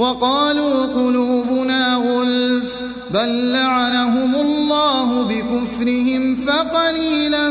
وقالوا قلوبنا غلف بل لعنهم الله بكفرهم فقليلا